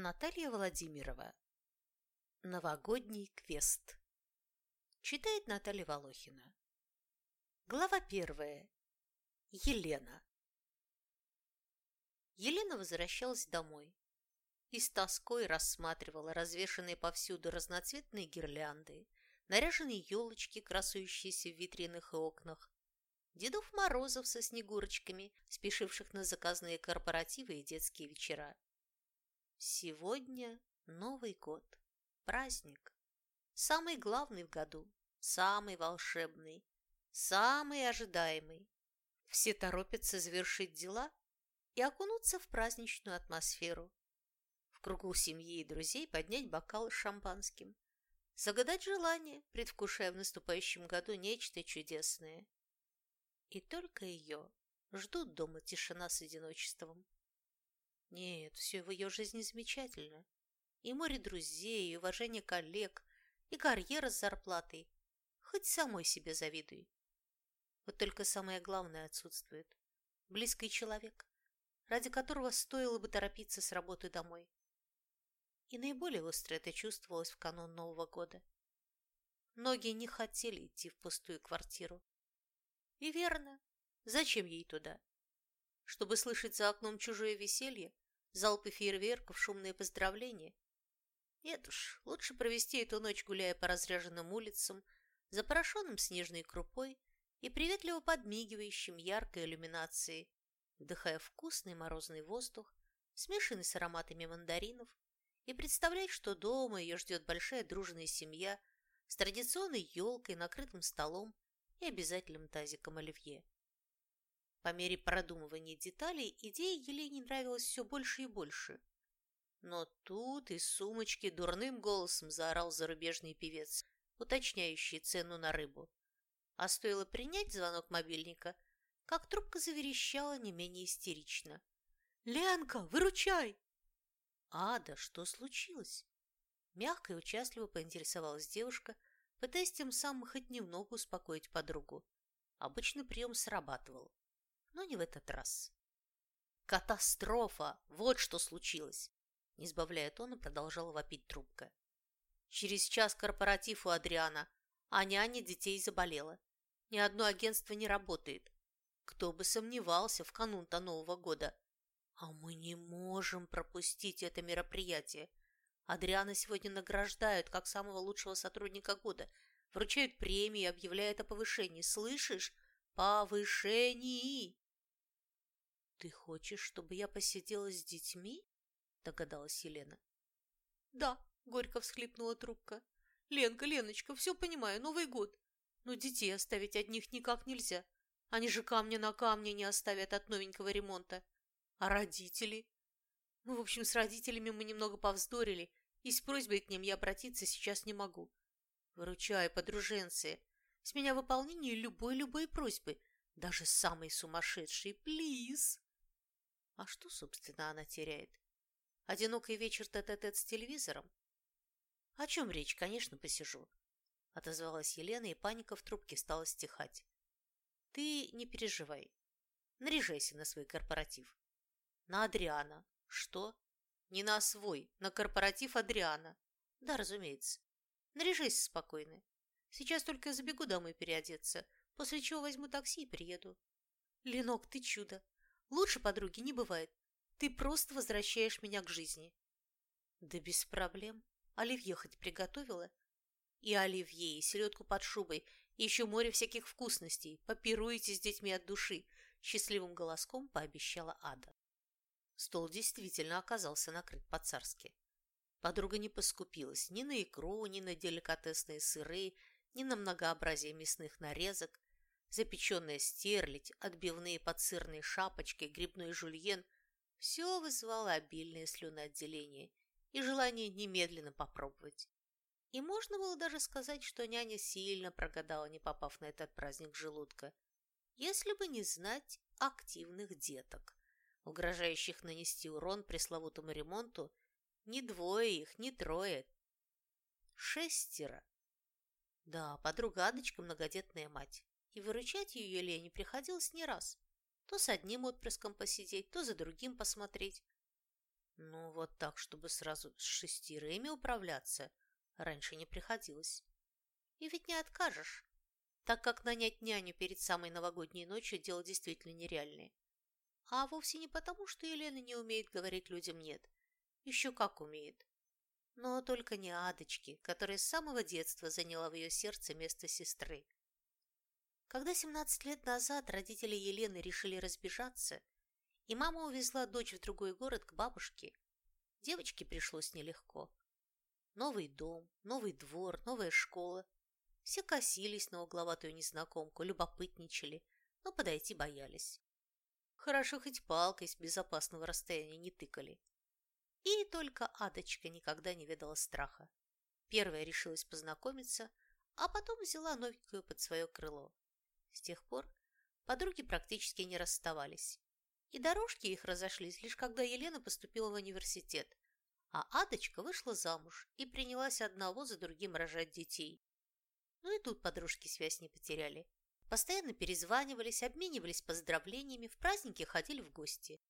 Наталья Владимирова. Новогодний квест. Читает Наталья Волохина. Глава первая. Елена. Елена возвращалась домой и с тоской рассматривала развешанные повсюду разноцветные гирлянды, наряженные елочки, красующиеся в витринах и окнах, Дедов Морозов со снегурочками, спешивших на заказные корпоративы и детские вечера. Сегодня Новый год, праздник, самый главный в году, самый волшебный, самый ожидаемый. Все торопятся завершить дела и окунуться в праздничную атмосферу. В кругу семьи и друзей поднять бокал с шампанским, загадать желание, предвкушая в наступающем году нечто чудесное. И только ее ждут дома тишина с одиночеством. Нет, все в ее жизни замечательно. И море друзей, и уважение коллег, и карьера с зарплатой. Хоть самой себе завидуй. Вот только самое главное отсутствует. Близкий человек, ради которого стоило бы торопиться с работы домой. И наиболее остро это чувствовалось в канун Нового года. Многие не хотели идти в пустую квартиру. И верно. Зачем ей туда? Чтобы слышать за окном чужое веселье, залпы фейерверков, шумные поздравления? Нет уж, лучше провести эту ночь, гуляя по разряженным улицам, запорошенным снежной крупой и приветливо подмигивающим яркой иллюминацией, вдыхая вкусный морозный воздух, смешанный с ароматами мандаринов, и представлять, что дома ее ждет большая дружная семья с традиционной елкой, накрытым столом и обязательным тазиком оливье. По мере продумывания деталей идея Елене нравилась все больше и больше. Но тут из сумочки дурным голосом заорал зарубежный певец, уточняющий цену на рыбу. А стоило принять звонок мобильника, как трубка заверещала не менее истерично. «Ленка, выручай!» «Ада, что случилось?» Мягко и участливо поинтересовалась девушка, пытаясь тем самым хоть немного успокоить подругу. Обычно прием срабатывал, но не в этот раз. «Катастрофа! Вот что случилось!» Не сбавляя тона, продолжала вопить трубка. «Через час корпоратив у Адриана, а няня детей заболела. Ни одно агентство не работает. Кто бы сомневался в канун-то Нового года. А мы не можем пропустить это мероприятие. Адриана сегодня награждают как самого лучшего сотрудника года, вручают премии и объявляют о повышении. Слышишь? Повышении! Ты хочешь, чтобы я посидела с детьми? Догадалась Елена. Да, горько всхлипнула трубка. Ленка, Леночка, все понимаю, Новый год. Но детей оставить одних никак нельзя. Они же камня на камне не оставят от новенького ремонта. А родители? Ну, в общем, с родителями мы немного повздорили, и с просьбой к ним я обратиться сейчас не могу. Выручай, подруженцы. С меня выполнение любой-любой просьбы, даже самой сумасшедшей, плиз. А что, собственно, она теряет? Одинокий вечер тет-а-тет с телевизором? О чем речь? Конечно, посижу. Отозвалась Елена, и паника в трубке стала стихать. Ты не переживай. Наряжайся на свой корпоратив. На Адриана. Что? Не на свой, на корпоратив Адриана. Да, разумеется. Наряжайся спокойно. Сейчас только забегу домой переодеться, после чего возьму такси и приеду. Ленок, ты чудо. Лучше подруги не бывает. Ты просто возвращаешь меня к жизни. Да без проблем. Оливье хоть приготовила? И оливье, и селедку под шубой, и еще море всяких вкусностей. Попируете с детьми от души, счастливым голоском пообещала Ада. Стол действительно оказался накрыт по-царски. Подруга не поскупилась ни на икру, ни на деликатесные сыры, ни на многообразие мясных нарезок. Запеченная стерлядь, отбивные подсырные шапочки, грибной жульен – все вызывало обильное слюноотделение и желание немедленно попробовать. И можно было даже сказать, что няня сильно прогадала, не попав на этот праздник желудка, если бы не знать активных деток угрожающих нанести урон пресловутому ремонту, не двое их, не трое. Шестеро. Да, подруга Адочка многодетная мать, и выручать ее Елене приходилось не раз. То с одним отпрыском посидеть, то за другим посмотреть. Ну, вот так, чтобы сразу с шестерыми управляться, раньше не приходилось. И ведь не откажешь, так как нанять няню перед самой новогодней ночью – дело действительно нереальное. А вовсе не потому, что Елена не умеет говорить людям «нет». Еще как умеет. Но только не Адочки, которая с самого детства заняла в ее сердце место сестры. Когда 17 лет назад родители Елены решили разбежаться, и мама увезла дочь в другой город к бабушке, девочке пришлось нелегко. Новый дом, новый двор, новая школа. Все косились на угловатую незнакомку, любопытничали, но подойти боялись. Хорошо хоть палкой с безопасного расстояния не тыкали. И только Адочка никогда не ведала страха. Первая решилась познакомиться, а потом взяла новенькую под свое крыло. С тех пор подруги практически не расставались. И дорожки их разошлись лишь когда Елена поступила в университет, а Адочка вышла замуж и принялась одного за другим рожать детей. Ну и тут подружки связь не потеряли. Постоянно перезванивались, обменивались поздравлениями, в праздники ходили в гости.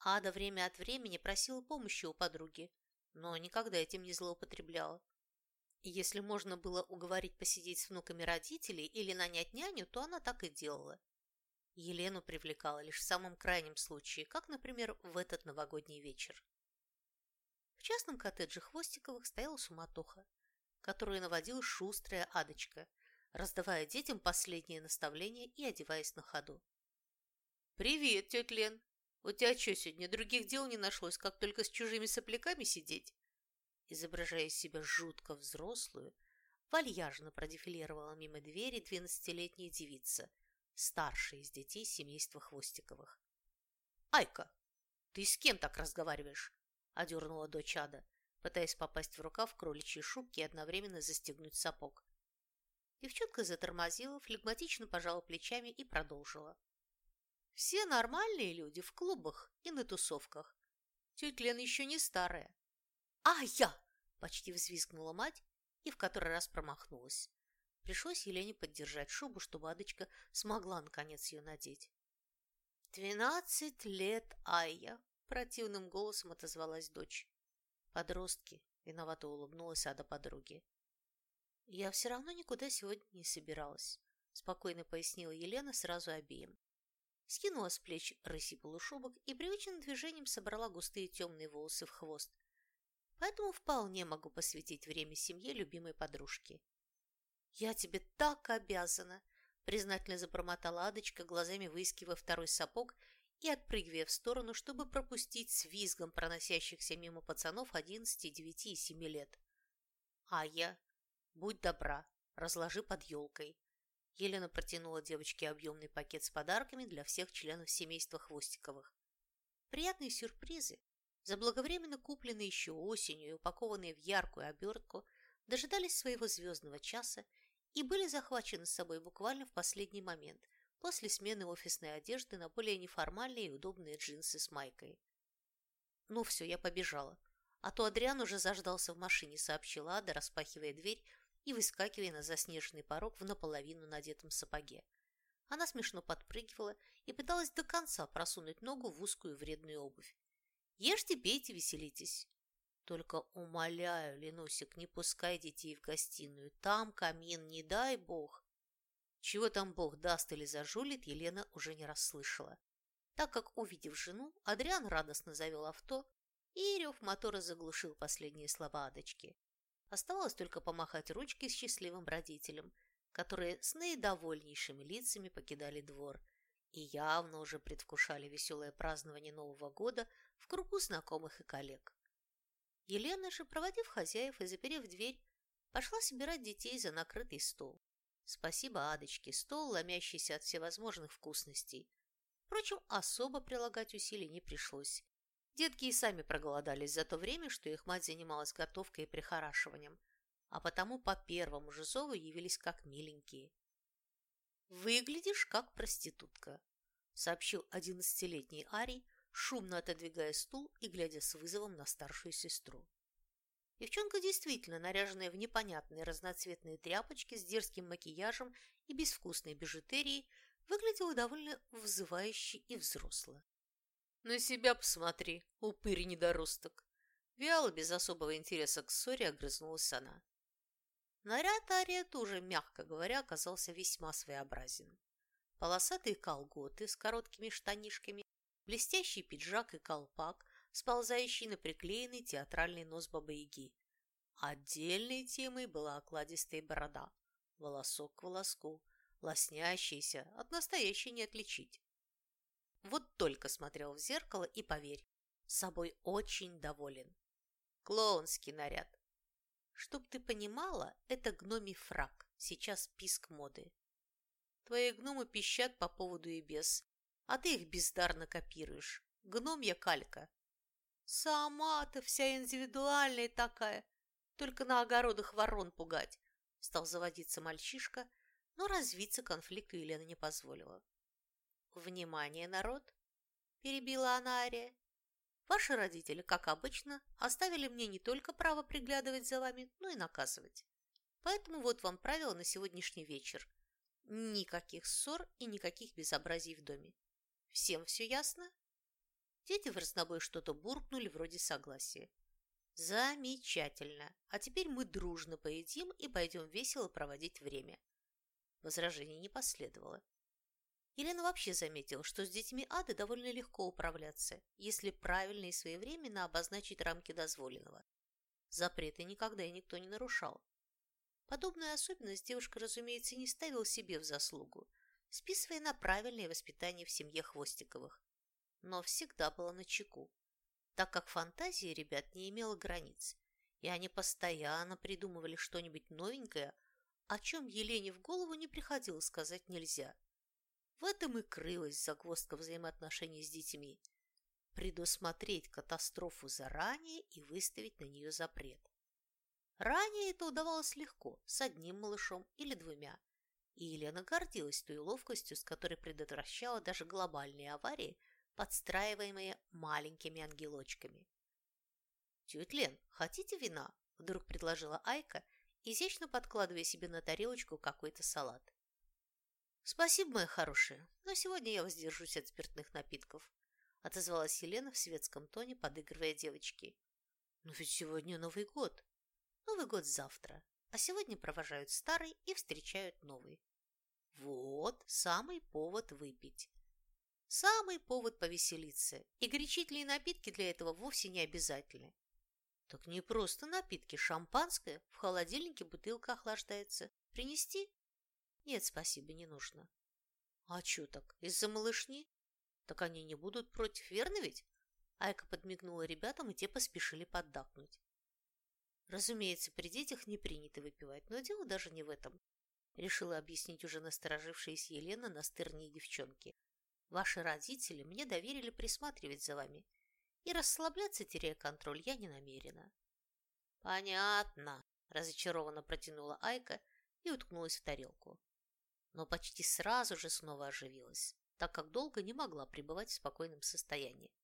Ада время от времени просила помощи у подруги, но никогда этим не злоупотребляла. Если можно было уговорить посидеть с внуками родителей или нанять няню, то она так и делала. Елену привлекала лишь в самом крайнем случае, как, например, в этот новогодний вечер. В частном коттедже Хвостиковых стояла суматоха, которую наводила шустрая Адочка, раздавая детям последние наставления и одеваясь на ходу. «Привет, тетя Лен! У тебя что, сегодня других дел не нашлось, как только с чужими сопляками сидеть?» Изображая из себя жутко взрослую, вальяжно продефилировала мимо двери двенадцатилетняя девица, старшая из детей семейства Хвостиковых. «Айка, ты с кем так разговариваешь?» – одернула дочь Ада, пытаясь попасть в рукав кроличьей шубки и одновременно застегнуть сапог. Девчонка затормозила, флегматично пожала плечами и продолжила. Все нормальные люди в клубах и на тусовках. Тетя Лена еще не старая. «А я!» – почти взвизгнула мать и в который раз промахнулась. Пришлось Елене поддержать шубу, чтобы Адочка смогла наконец ее надеть. «Двенадцать лет, Айя!» – противным голосом отозвалась дочь. «Подростки!» – виновато улыбнулась Ада подруге. «Я все равно никуда сегодня не собиралась», – спокойно пояснила Елена сразу обеим. Скинула с плеч рыси полушубок и привычным движением собрала густые темные волосы в хвост. Поэтому вполне могу посвятить время семье любимой подружки. «Я тебе так обязана!» – признательно забормотала Адочка, глазами выискивая второй сапог и отпрыгивая в сторону, чтобы пропустить с визгом проносящихся мимо пацанов одиннадцати, девяти и семи лет. А я «Будь добра, разложи под елкой». Елена протянула девочке объемный пакет с подарками для всех членов семейства Хвостиковых. Приятные сюрпризы, заблаговременно купленные еще осенью и упакованные в яркую обертку, дожидались своего звездного часа и были захвачены с собой буквально в последний момент, после смены офисной одежды на более неформальные и удобные джинсы с майкой. «Ну все, я побежала. А то Адриан уже заждался в машине», — сообщила Ада, распахивая дверь и выскакивая на заснеженный порог в наполовину надетом сапоге. Она смешно подпрыгивала и пыталась до конца просунуть ногу в узкую вредную обувь. «Ешьте, пейте, веселитесь!» «Только умоляю, Ленусик, не пускай детей в гостиную. Там камин, не дай бог!» Чего там бог даст или зажулит, Елена уже не расслышала. Так как, увидев жену, Адриан радостно завел авто, и рев мотора заглушил последние слова Адочки. Оставалось только помахать ручкой счастливым родителям, которые с наидовольнейшими лицами покидали двор и явно уже предвкушали веселое празднование Нового года в кругу знакомых и коллег. Елена же, проводив хозяев и заперев дверь, пошла собирать детей за накрытый стол. Спасибо Адочке, стол, ломящийся от всевозможных вкусностей. Впрочем, особо прилагать усилий не пришлось. Детки и сами проголодались за то время, что их мать занималась готовкой и прихорашиванием, а потому по первому же зову явились как миленькие. «Выглядишь как проститутка», — сообщил одиннадцатилетний Арий, шумно отодвигая стул и глядя с вызовом на старшую сестру. Девчонка, действительно наряженная в непонятные разноцветные тряпочки с дерзким макияжем и безвкусной бижутерией, выглядела довольно вызывающе и взросло. На себя посмотри, упырь недоросток. Вяло, без особого интереса к ссоре, огрызнулась она. Наряд Ария тоже, мягко говоря, оказался весьма своеобразен. Полосатые колготы с короткими штанишками, блестящий пиджак и колпак, сползающий на приклеенный театральный нос бабы-яги. Отдельной темой была окладистая борода, волосок к волоску, лоснящийся, от настоящей не отличить. Вот только смотрел в зеркало и, поверь, собой очень доволен. Клоунский наряд. Чтоб ты понимала, это гномий фраг, сейчас писк моды. Твои гномы пищат по поводу и без, а ты их бездарно копируешь. Гномья калька. Сама-то вся индивидуальная такая, только на огородах ворон пугать. Стал заводиться мальчишка, но развиться конфликту Елена не позволила. «Внимание, народ!» – перебила она Ария. «Ваши родители, как обычно, оставили мне не только право приглядывать за вами, но и наказывать. Поэтому вот вам правило на сегодняшний вечер. Никаких ссор и никаких безобразий в доме. Всем все ясно?» Дети в разнобой что-то буркнули вроде согласия. «Замечательно! А теперь мы дружно поедим и пойдем весело проводить время». Возражений не последовало. Елена вообще заметила, что с детьми ады довольно легко управляться, если правильно и своевременно обозначить рамки дозволенного. Запреты никогда и никто не нарушал. Подобную особенность девушка, разумеется, не ставила себе в заслугу, списывая на правильное воспитание в семье Хвостиковых. Но всегда была на чеку, так как фантазия ребят не имела границ, и они постоянно придумывали что-нибудь новенькое, о чем Елене в голову не приходило сказать нельзя – в этом и крылась загвоздка взаимоотношений с детьми. Предусмотреть катастрофу заранее и выставить на нее запрет. Ранее это удавалось легко, с одним малышом или двумя. И Елена гордилась той ловкостью, с которой предотвращала даже глобальные аварии, подстраиваемые маленькими ангелочками. «Тетя Лен, хотите вина?» – вдруг предложила Айка, изящно подкладывая себе на тарелочку какой-то салат. «Спасибо, моя хорошая, но сегодня я воздержусь от спиртных напитков», отозвалась Елена в светском тоне, подыгрывая девочке. «Но ведь сегодня Новый год. Новый год завтра, а сегодня провожают старый и встречают новый. Вот самый повод выпить. Самый повод повеселиться, и горячительные напитки для этого вовсе не обязательны. Так не просто напитки, шампанское, в холодильнике бутылка охлаждается. Принести? Нет, спасибо, не нужно. А чё так, из-за малышни? Так они не будут против, верно ведь? Айка подмигнула ребятам, и те поспешили поддакнуть. Разумеется, при детях не принято выпивать, но дело даже не в этом. Решила объяснить уже насторожившаяся Елена настырнее девчонки. Ваши родители мне доверили присматривать за вами, и расслабляться, теряя контроль, я не намерена. Понятно, разочарованно протянула Айка и уткнулась в тарелку но почти сразу же снова оживилась, так как долго не могла пребывать в спокойном состоянии.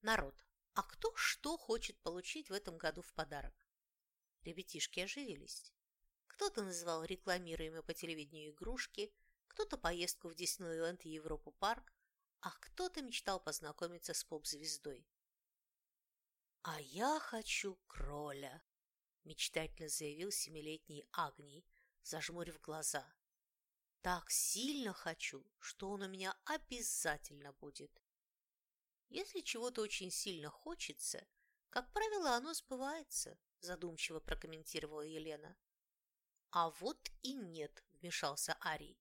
Народ, а кто что хочет получить в этом году в подарок? Ребятишки оживились. Кто-то называл рекламируемые по телевидению игрушки, кто-то поездку в Диснейленд и Европу парк, а кто-то мечтал познакомиться с поп-звездой. «А я хочу кроля», – мечтательно заявил семилетний Агний, зажмурив глаза. Так сильно хочу, что он у меня обязательно будет. Если чего-то очень сильно хочется, как правило, оно сбывается, задумчиво прокомментировала Елена. А вот и нет, вмешался Арий.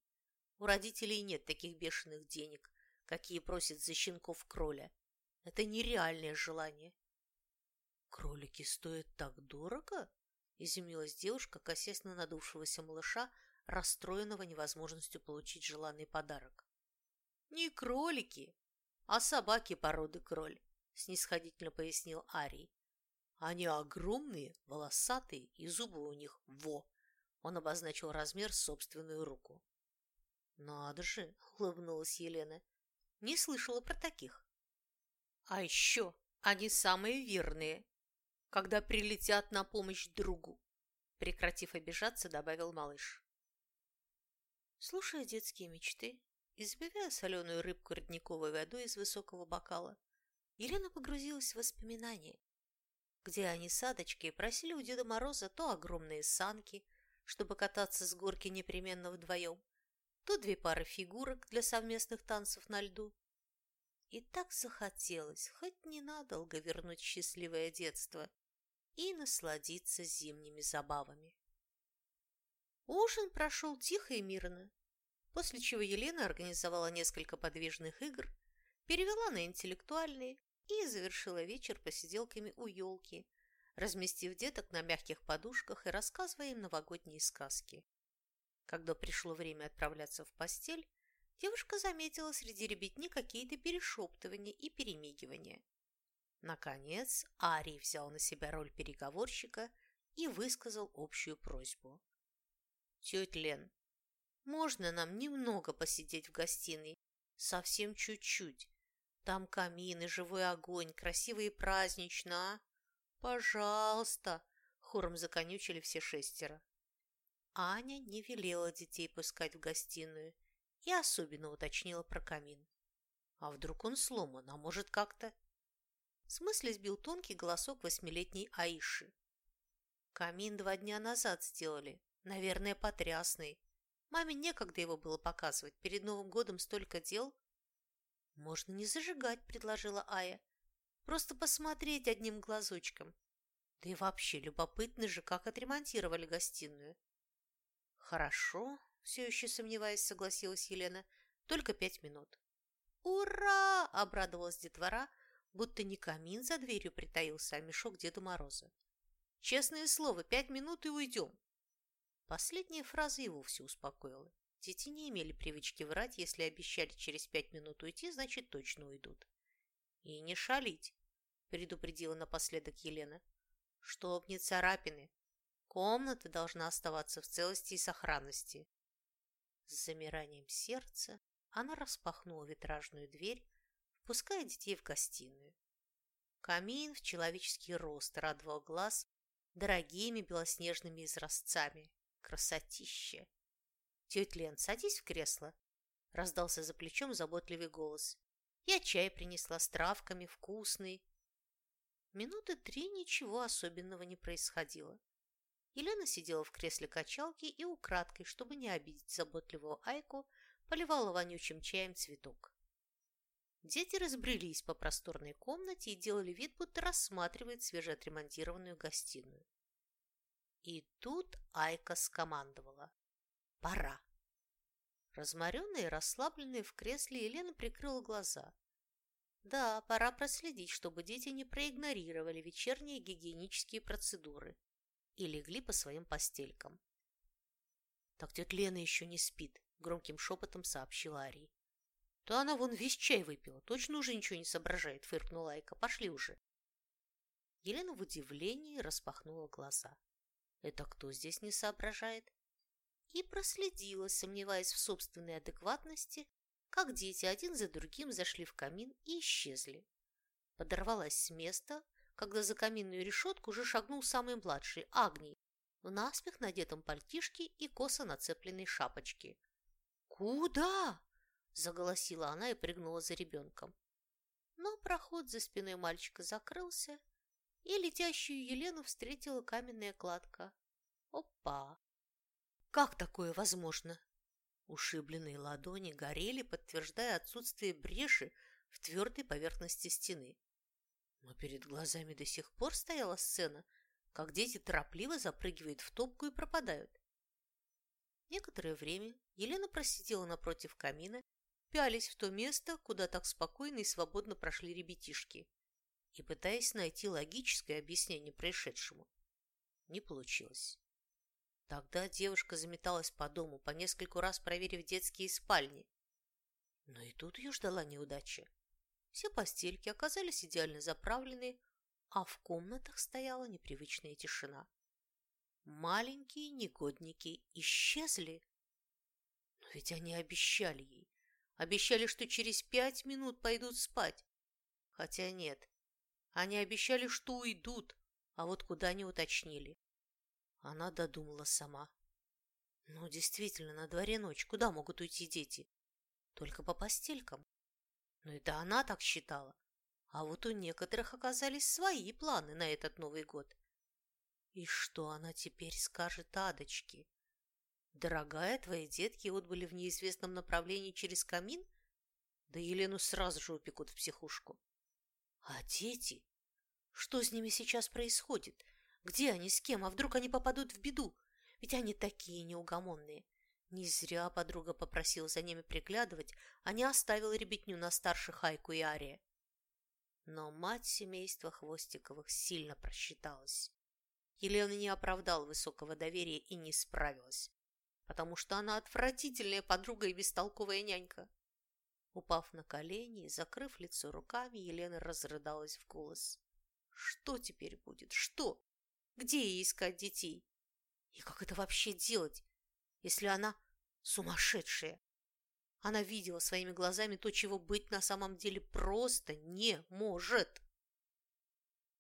У родителей нет таких бешеных денег, какие просят за щенков кроля. Это нереальное желание. Кролики стоят так дорого? Изумилась девушка, косясь на надувшегося малыша, расстроенного невозможностью получить желанный подарок. «Не кролики, а собаки породы кроль», – снисходительно пояснил Арий. «Они огромные, волосатые, и зубы у них во!» Он обозначил размер собственную руку. «Надо же!» – улыбнулась Елена. «Не слышала про таких». «А еще они самые верные, когда прилетят на помощь другу», прекратив обижаться, добавил малыш. Слушая детские мечты, избивая соленую рыбку родниковой водой из высокого бокала, Елена погрузилась в воспоминания, где они с Адочкой просили у Деда Мороза то огромные санки, чтобы кататься с горки непременно вдвоем, то две пары фигурок для совместных танцев на льду. И так захотелось хоть ненадолго вернуть счастливое детство и насладиться зимними забавами. Ужин прошел тихо и мирно, после чего Елена организовала несколько подвижных игр, перевела на интеллектуальные и завершила вечер посиделками у елки, разместив деток на мягких подушках и рассказывая им новогодние сказки. Когда пришло время отправляться в постель, девушка заметила среди ребятни какие-то перешептывания и перемигивания. Наконец, Арий взял на себя роль переговорщика и высказал общую просьбу. «Тетя Лен, можно нам немного посидеть в гостиной? Совсем чуть-чуть. Там камин и живой огонь, красиво и празднично, а? Пожалуйста!» Хором законючили все шестеро. Аня не велела детей пускать в гостиную и особенно уточнила про камин. А вдруг он сломан, а может как-то... С мысли сбил тонкий голосок восьмилетней Аиши. Камин два дня назад сделали, наверное, потрясный. Маме некогда его было показывать, перед Новым годом столько дел. Можно не зажигать, предложила Ая. Просто посмотреть одним глазочком. Да и вообще любопытно же, как отремонтировали гостиную. Хорошо, все еще сомневаясь, согласилась Елена. Только пять минут. Ура! обрадовалась детвора, будто не камин за дверью притаился, а мешок Деда Мороза. Честное слово, пять минут и уйдем. Последняя фраза и вовсе успокоила. Дети не имели привычки врать, если обещали через пять минут уйти, значит, точно уйдут. И не шалить, предупредила напоследок Елена. Чтоб не царапины, Комната должна оставаться в целости и сохранности. С замиранием сердца она распахнула витражную дверь, впуская детей в гостиную. Камин в человеческий рост радовал глаз дорогими белоснежными изразцами. Красотища! Тетя Лен, садись в кресло, раздался за плечом заботливый голос. Я чай принесла с травками, вкусный. Минуты три ничего особенного не происходило. Елена сидела в кресле качалки и украдкой, чтобы не обидеть заботливого Айку, поливала вонючим чаем цветок. Дети разбрелись по просторной комнате и делали вид, будто рассматривают свежеотремонтированную гостиную. И тут Айка скомандовала. «Пора!» Разморенная и расслабленная в кресле, Елена прикрыла глаза. Да, пора проследить, чтобы дети не проигнорировали вечерние гигиенические процедуры и легли по своим постелькам. «Так тетя Лена еще не спит», — громким шепотом сообщила Арий. «Да она вон весь чай выпила, точно уже ничего не соображает», — фыркнула Айка. «Пошли уже». Елена в удивлении распахнула глаза. «Это кто здесь не соображает?» И проследила, сомневаясь в собственной адекватности, как дети один за другим зашли в камин и исчезли. Подорвалась с места, когда за каминную решетку уже шагнул самый младший, Агний, в наспех надетом пальтишке и косо нацепленной шапочке. «Куда?» – заголосила она и прыгнула за ребенком. Но проход за спиной мальчика закрылся, и летящую Елену встретила каменная кладка. Опа! Как такое возможно? Ушибленные ладони горели, подтверждая отсутствие бреши в твердой поверхности стены. Но перед глазами до сих пор стояла сцена, как дети торопливо запрыгивают в топку и пропадают. Некоторое время Елена просидела напротив камина, пялись в то место, куда так спокойно и свободно прошли ребятишки, и пытаясь найти логическое объяснение происшедшему. Не получилось. Тогда девушка заметалась по дому, по нескольку раз проверив детские спальни. Но и тут ее ждала неудача. Все постельки оказались идеально заправлены, а в комнатах стояла непривычная тишина. Маленькие негодники исчезли. Но ведь они обещали ей. Обещали, что через пять минут пойдут спать. Хотя нет, они обещали, что уйдут, а вот куда не уточнили. Она додумала сама. Ну, действительно, на дворе ночь. Куда могут уйти дети? Только по постелькам. Но это она так считала. А вот у некоторых оказались свои планы на этот Новый год. И что она теперь скажет Адочке? Дорогая, твои детки отбыли в неизвестном направлении через камин? Да Елену сразу же упекут в психушку. А дети? Что с ними сейчас происходит? Где они, с кем? А вдруг они попадут в беду? Ведь они такие неугомонные. Не зря подруга попросила за ними приглядывать, а не оставила ребятню на старших Айку и Ария. Но мать семейства Хвостиковых сильно просчиталась. Елена не оправдала высокого доверия и не справилась, потому что она отвратительная подруга и бестолковая нянька. Упав на колени закрыв лицо руками, Елена разрыдалась в голос. Что теперь будет? Что? Где ей искать детей? И как это вообще делать, если она сумасшедшая? Она видела своими глазами то, чего быть на самом деле просто не может.